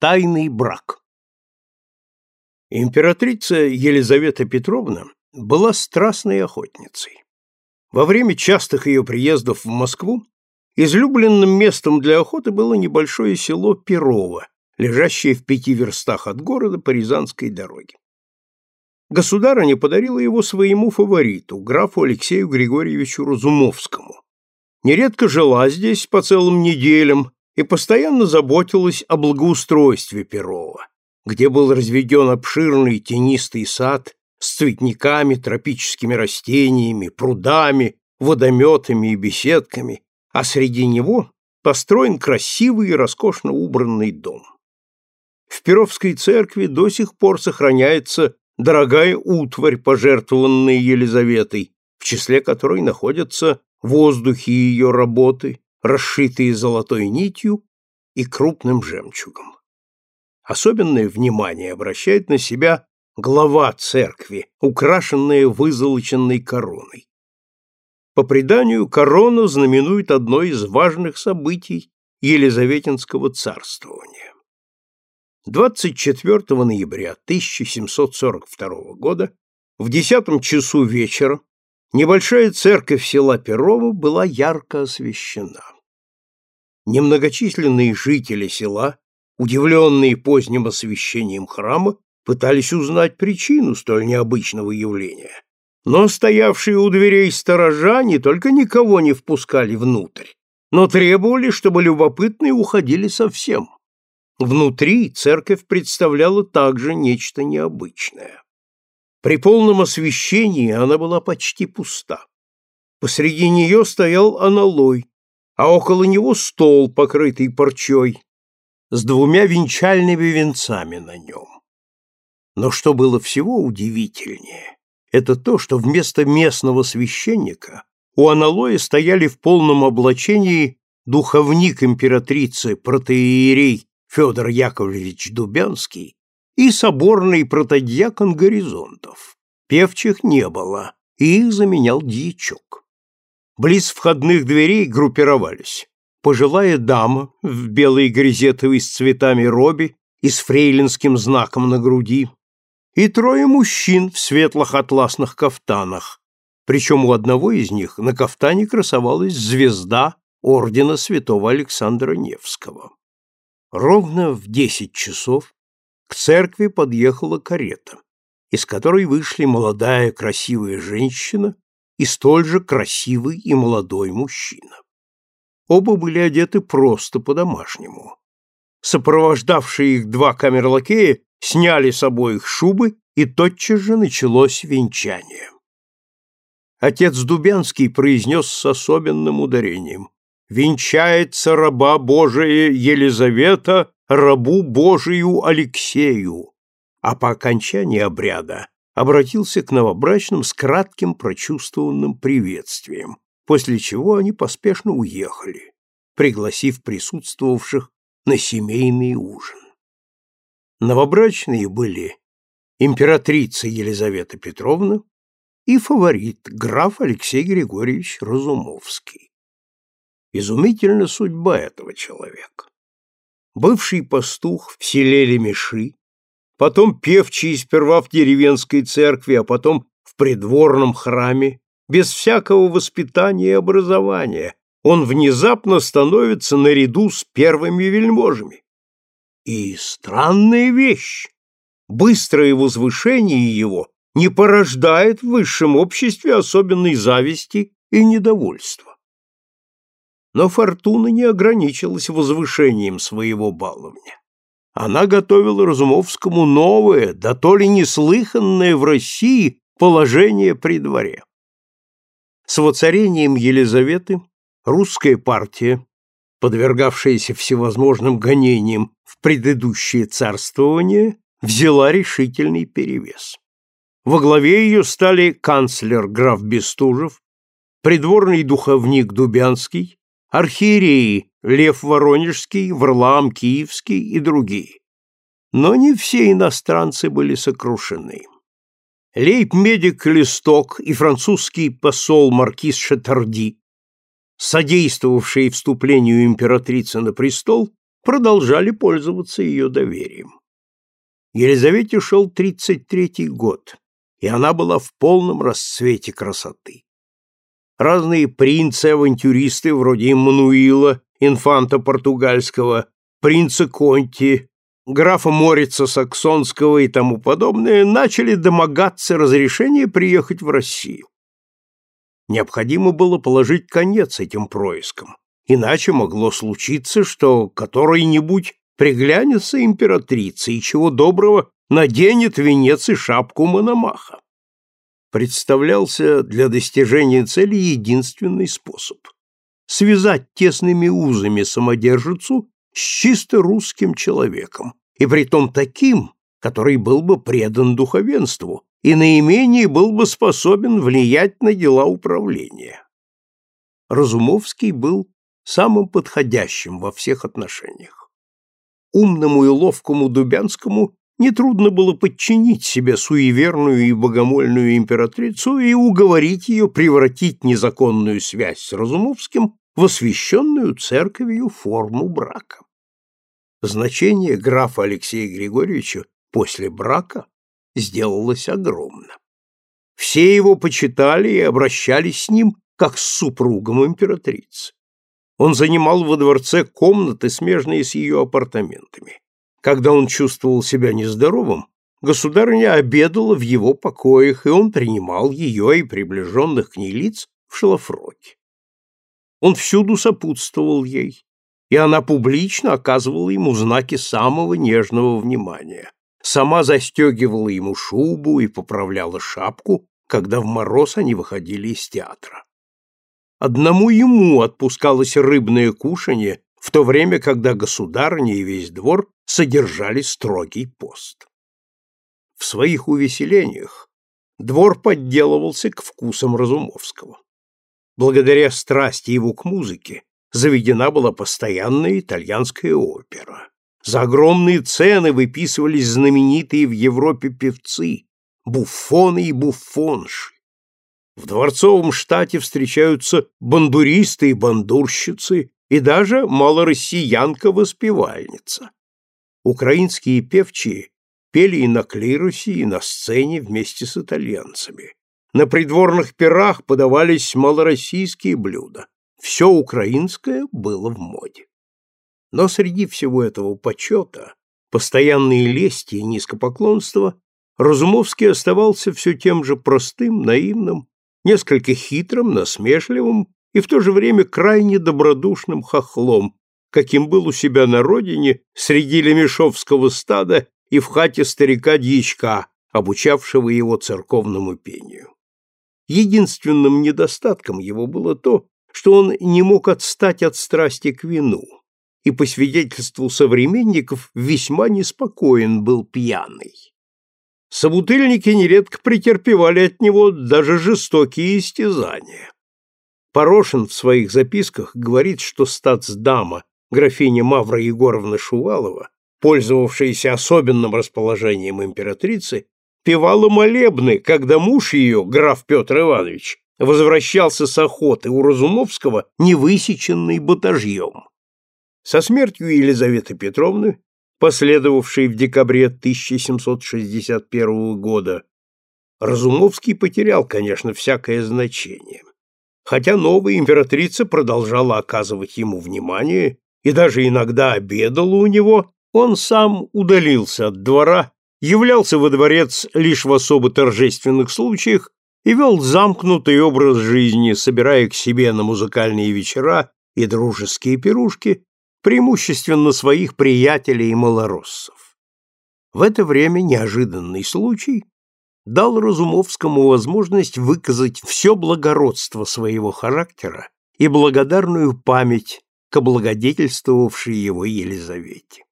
Тайный брак. Императрица Елизавета Петровна была страстной охотницей. Во время частых ее приездов в Москву излюбленным местом для охоты было небольшое село Перово, лежащее в пяти верстах от города по Рязанской дороге. Государыня подарила его своему фавориту, графу Алексею Григорьевичу Разумовскому. Нередко жила здесь по целым неделям, и постоянно заботилась о благоустройстве Перова, где был разведен обширный тенистый сад с цветниками, тропическими растениями, прудами, водометами и беседками, а среди него построен красивый и роскошно убранный дом. В Перовской церкви до сих пор сохраняется дорогая утварь, пожертвованная Елизаветой, в числе которой находятся воздухи ее работы, расшитые золотой нитью и крупным жемчугом. Особенное внимание обращает на себя глава церкви, украшенная вызолоченной короной. По преданию, корона знаменует одно из важных событий Елизаветинского царствования. 24 ноября 1742 года в десятом часу вечера небольшая церковь села Перово была ярко освещена. Немногочисленные жители села, удивленные поздним освещением храма, пытались узнать причину столь необычного явления. Но стоявшие у дверей сторожа не только никого не впускали внутрь, но требовали, чтобы любопытные уходили совсем. Внутри церковь представляла также нечто необычное. При полном освещении она была почти пуста. Посреди нее стоял аналой, а около него стол, покрытый парчой, с двумя венчальными венцами на нем. Но что было всего удивительнее, это то, что вместо местного священника у аналоя стояли в полном облачении духовник императрицы протеерей Федор Яковлевич Дубянский и соборный протодьякон Горизонтов. Певчих не было, и их заменял дьячок. Близ входных дверей группировались пожилая дама в белой грезетовой с цветами робе и с фрейлинским знаком на груди, и трое мужчин в светлых атласных кафтанах, причем у одного из них на кафтане красовалась звезда ордена святого Александра Невского. Ровно в десять часов к церкви подъехала карета, из которой вышли молодая красивая женщина и столь же красивый и молодой мужчина. Оба были одеты просто по-домашнему. Сопровождавшие их два камерлакея сняли с обоих шубы, и тотчас же началось венчание. Отец Дубянский произнес с особенным ударением «Венчается раба Божия Елизавета рабу Божию Алексею», а по окончании обряда обратился к новобрачным с кратким прочувствованным приветствием, после чего они поспешно уехали, пригласив присутствовавших на семейный ужин. Новобрачные были императрица Елизавета Петровна и фаворит граф Алексей Григорьевич Разумовский. Изумительна судьба этого человека. Бывший пастух в селе Лемеши, потом певчий сперва в деревенской церкви, а потом в придворном храме, без всякого воспитания и образования, он внезапно становится наряду с первыми вельможами. И странная вещь, быстрое возвышение его не порождает в высшем обществе особенной зависти и недовольства. Но фортуна не ограничилась возвышением своего баловня. Она готовила Разумовскому новое, да то ли неслыханное в России положение при дворе. С воцарением Елизаветы русская партия, подвергавшаяся всевозможным гонениям в предыдущее царствование, взяла решительный перевес. Во главе ее стали канцлер граф Бестужев, придворный духовник Дубянский, архиереи Лев Воронежский, Варлаам Киевский и другие. Но не все иностранцы были сокрушены лейб-медик Листок и французский посол маркиз Шатарди, содействовавшие вступлению императрицы на престол, продолжали пользоваться ее доверием. Елизавете шел 33-й год, и она была в полном расцвете красоты. Разные принцы-авантюристы вроде Эммануила, инфанта португальского, принца Конти, графа Морица Саксонского и тому подобное начали домогаться разрешения приехать в Россию. Необходимо было положить конец этим проискам, иначе могло случиться, что который-нибудь приглянется императрица и чего доброго наденет венец и шапку Мономаха. Представлялся для достижения цели единственный способ — связать тесными узами самодержицу с чисто русским человеком, и притом таким, который был бы предан духовенству и наименее был бы способен влиять на дела управления. Разумовский был самым подходящим во всех отношениях. Умному и ловкому Дубянскому нетрудно было подчинить себе суеверную и богомольную императрицу и уговорить ее превратить незаконную связь с Разумовским в освященную церковью форму брака. Значение графа Алексея Григорьевича после брака сделалось огромно. Все его почитали и обращались с ним как с супругом императрицы. Он занимал во дворце комнаты, смежные с ее апартаментами. Когда он чувствовал себя нездоровым, государыня обедала в его покоях, и он принимал ее и приближенных к ней лиц в шлафроке. Он всюду сопутствовал ей, и она публично оказывала ему знаки самого нежного внимания. Сама застегивала ему шубу и поправляла шапку, когда в мороз они выходили из театра. Одному ему отпускалось рыбное кушанье, в то время, когда государыня и весь двор содержали строгий пост. В своих увеселениях двор подделывался к вкусам Разумовского. Благодаря страсти его к музыке заведена была постоянная итальянская опера. За огромные цены выписывались знаменитые в Европе певцы, буфоны и буфонши. В дворцовом штате встречаются бандуристы и бандурщицы, и даже малороссиянка-воспевальница. Украинские певчие пели и на клиросе, и на сцене вместе с итальянцами. На придворных пирах подавались малороссийские блюда все украинское было в моде. Но среди всего этого почета, постоянной лести и низкопоклонства, Разумовский оставался все тем же простым, наивным, несколько хитрым, насмешливым и в то же время крайне добродушным хохлом, каким был у себя на родине среди лемешовского стада и в хате старика-дьячка, обучавшего его церковному пению. Единственным недостатком его было то, что он не мог отстать от страсти к вину и, по свидетельству современников, весьма неспокоен был пьяный. Собутыльники нередко претерпевали от него даже жестокие истязания. Порошин в своих записках говорит, что статсдама, графиня Мавра Егоровна Шувалова, пользовавшаяся особенным расположением императрицы, певала молебны, когда муж ее, граф Петр Иванович, возвращался с охоты у Разумовского невысеченный батажьем. Со смертью Елизаветы Петровны, последовавшей в декабре 1761 года, Разумовский потерял, конечно, всякое значение. Хотя новая императрица продолжала оказывать ему внимание и даже иногда обедала у него, он сам удалился от двора, являлся во дворец лишь в особо торжественных случаях и вел замкнутый образ жизни, собирая к себе на музыкальные вечера и дружеские пирушки преимущественно своих приятелей и малороссов. В это время неожиданный случай дал Разумовскому возможность выказать все благородство своего характера и благодарную память к облагодетельствовавшей его Елизавете.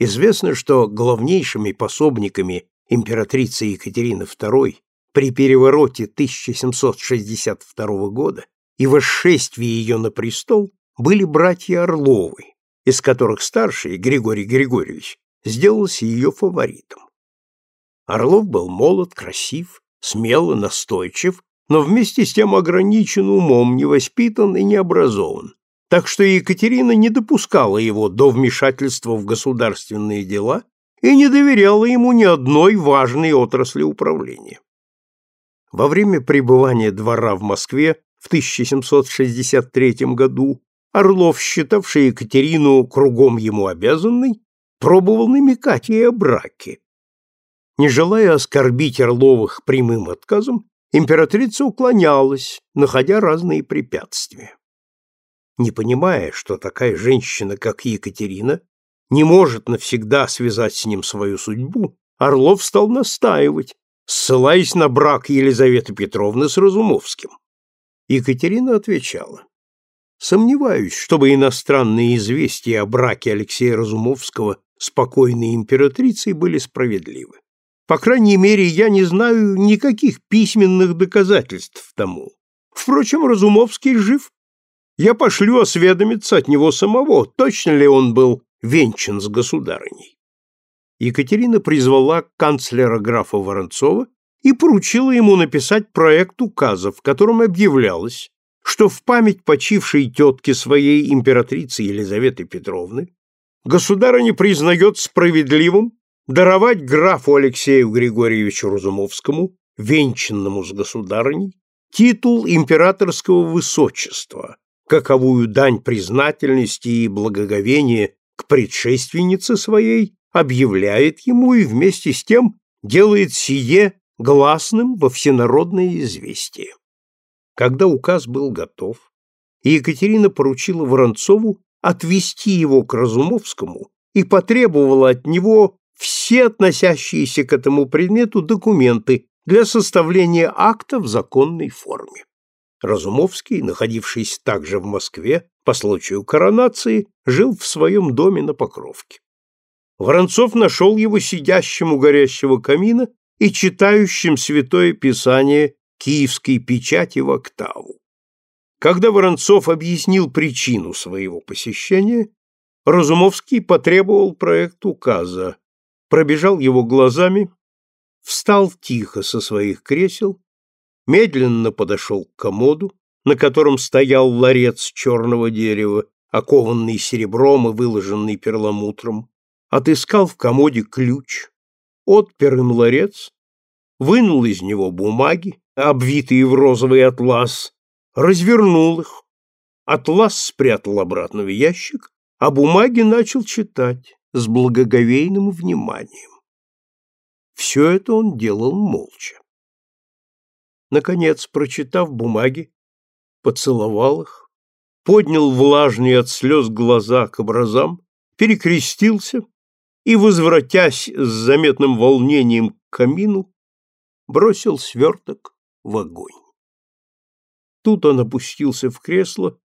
Известно, что главнейшими пособниками императрицы Екатерины II при перевороте 1762 года и восшествии ее на престол были братья Орловы, из которых старший, Григорий Григорьевич, сделался ее фаворитом. Орлов был молод, красив, смел и настойчив, но вместе с тем ограничен умом, невоспитан и необразован, так что Екатерина не допускала его до вмешательства в государственные дела и не доверяла ему ни одной важной отрасли управления. Во время пребывания двора в Москве в 1763 году Орлов, считавший Екатерину кругом ему обязанной, пробовал намекать ей о браке. Не желая оскорбить Орловых прямым отказом, императрица уклонялась, находя разные препятствия. Не понимая, что такая женщина, как Екатерина, не может навсегда связать с ним свою судьбу, Орлов стал настаивать, ссылаясь на брак Елизаветы Петровны с Разумовским. Екатерина отвечала, «Сомневаюсь, чтобы иностранные известия о браке Алексея Разумовского с покойной императрицей были справедливы. По крайней мере, я не знаю никаких письменных доказательств тому. Впрочем, Разумовский жив. Я пошлю осведомиться от него самого, точно ли он был венчан с государыней. Екатерина призвала канцлера графа Воронцова и поручила ему написать проект указа, в котором объявлялось, что в память почившей тетки своей императрицы Елизаветы Петровны государыня признает справедливым даровать графу Алексею Григорьевичу Разумовскому, венчанному с государыней, титул императорского высочества, каковую дань признательности и благоговения к предшественнице своей объявляет ему и вместе с тем делает сие гласным во всенародное известие. Когда указ был готов, Екатерина поручила Воронцову отвести его к Разумовскому и потребовала от него все относящиеся к этому предмету документы для составления акта в законной форме. Разумовский, находившийся также в Москве по случаю коронации, жил в своем доме на Покровке. Воронцов нашел его сидящим у горящего камина и читающим Святое Писание киевской печати в октаву. Когда Воронцов объяснил причину своего посещения, Разумовский потребовал проект указа, пробежал его глазами, встал тихо со своих кресел медленно подошел к комоду, на котором стоял ларец черного дерева, окованный серебром и выложенный перламутром, отыскал в комоде ключ, отпер им ларец, вынул из него бумаги, обвитые в розовый атлас, развернул их, атлас спрятал обратно в ящик, а бумаги начал читать с благоговейным вниманием. Все это он делал молча. Наконец, прочитав бумаги, поцеловал их, поднял влажные от слез глаза к образам, перекрестился и, возвратясь с заметным волнением к камину, бросил сверток в огонь. Тут он опустился в кресло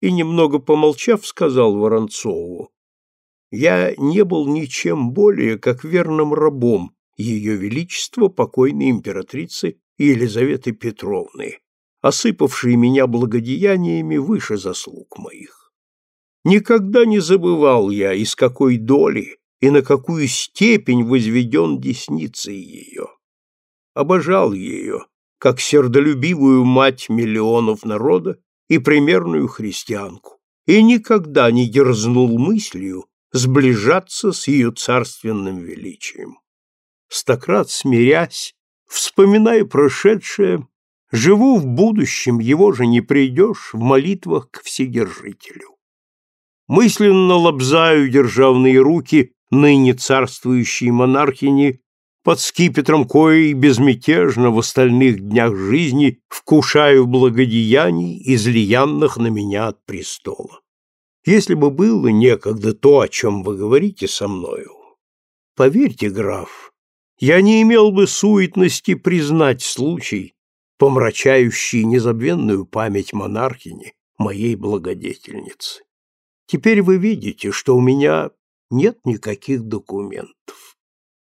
и, немного помолчав, сказал Воронцову, «Я не был ничем более, как верным рабом Ее Величества, покойной императрицы Елизаветы Петровны, осыпавшей меня благодеяниями выше заслуг моих. Никогда не забывал я, из какой доли и на какую степень возведен десницей ее. Обожал ее, как сердолюбивую мать миллионов народа и примерную христианку, и никогда не дерзнул мыслью сближаться с ее царственным величием. Стократ смирясь, Вспоминая прошедшее, живу в будущем, его же не придешь в молитвах к Вседержителю. Мысленно лобзаю державные руки ныне царствующей монархини под скипетром коей безмятежно в остальных днях жизни вкушаю благодеяний, излиянных на меня от престола. Если бы было некогда то, о чем вы говорите со мною, поверьте, граф, я не имел бы суетности признать случай, помрачающий незабвенную память монархини, моей благодетельницы. Теперь вы видите, что у меня нет никаких документов.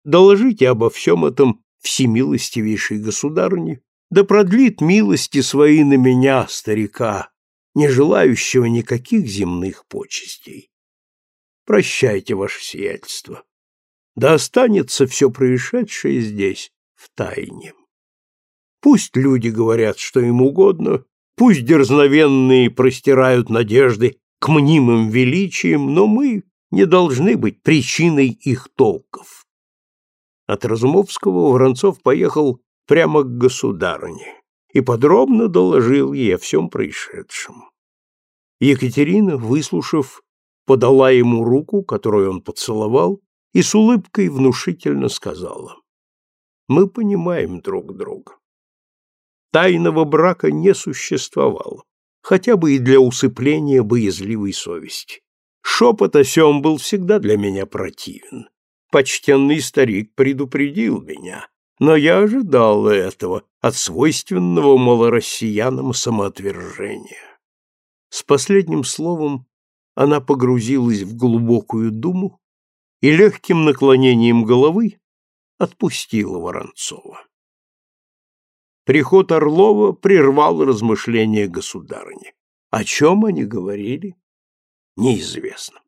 Доложите обо всем этом всемилостивейшей государыне, да продлит милости свои на меня, старика, не желающего никаких земных почестей. Прощайте, ваше сиятельство да останется все происшедшее здесь в тайне. Пусть люди говорят, что им угодно, пусть дерзновенные простирают надежды к мнимым величиям, но мы не должны быть причиной их толков. От Разумовского Воронцов поехал прямо к государыне и подробно доложил ей о всем происшедшем. Екатерина, выслушав, подала ему руку, которую он поцеловал, и с улыбкой внушительно сказала, «Мы понимаем друг друга. Тайного брака не существовало, хотя бы и для усыпления боязливой совести. Шепот о сем был всегда для меня противен. Почтенный старик предупредил меня, но я ожидал этого от свойственного малороссиянам самоотвержения. С последним словом она погрузилась в глубокую думу и легким наклонением головы отпустила Воронцова. Приход Орлова прервал размышления государыни. О чем они говорили, неизвестно.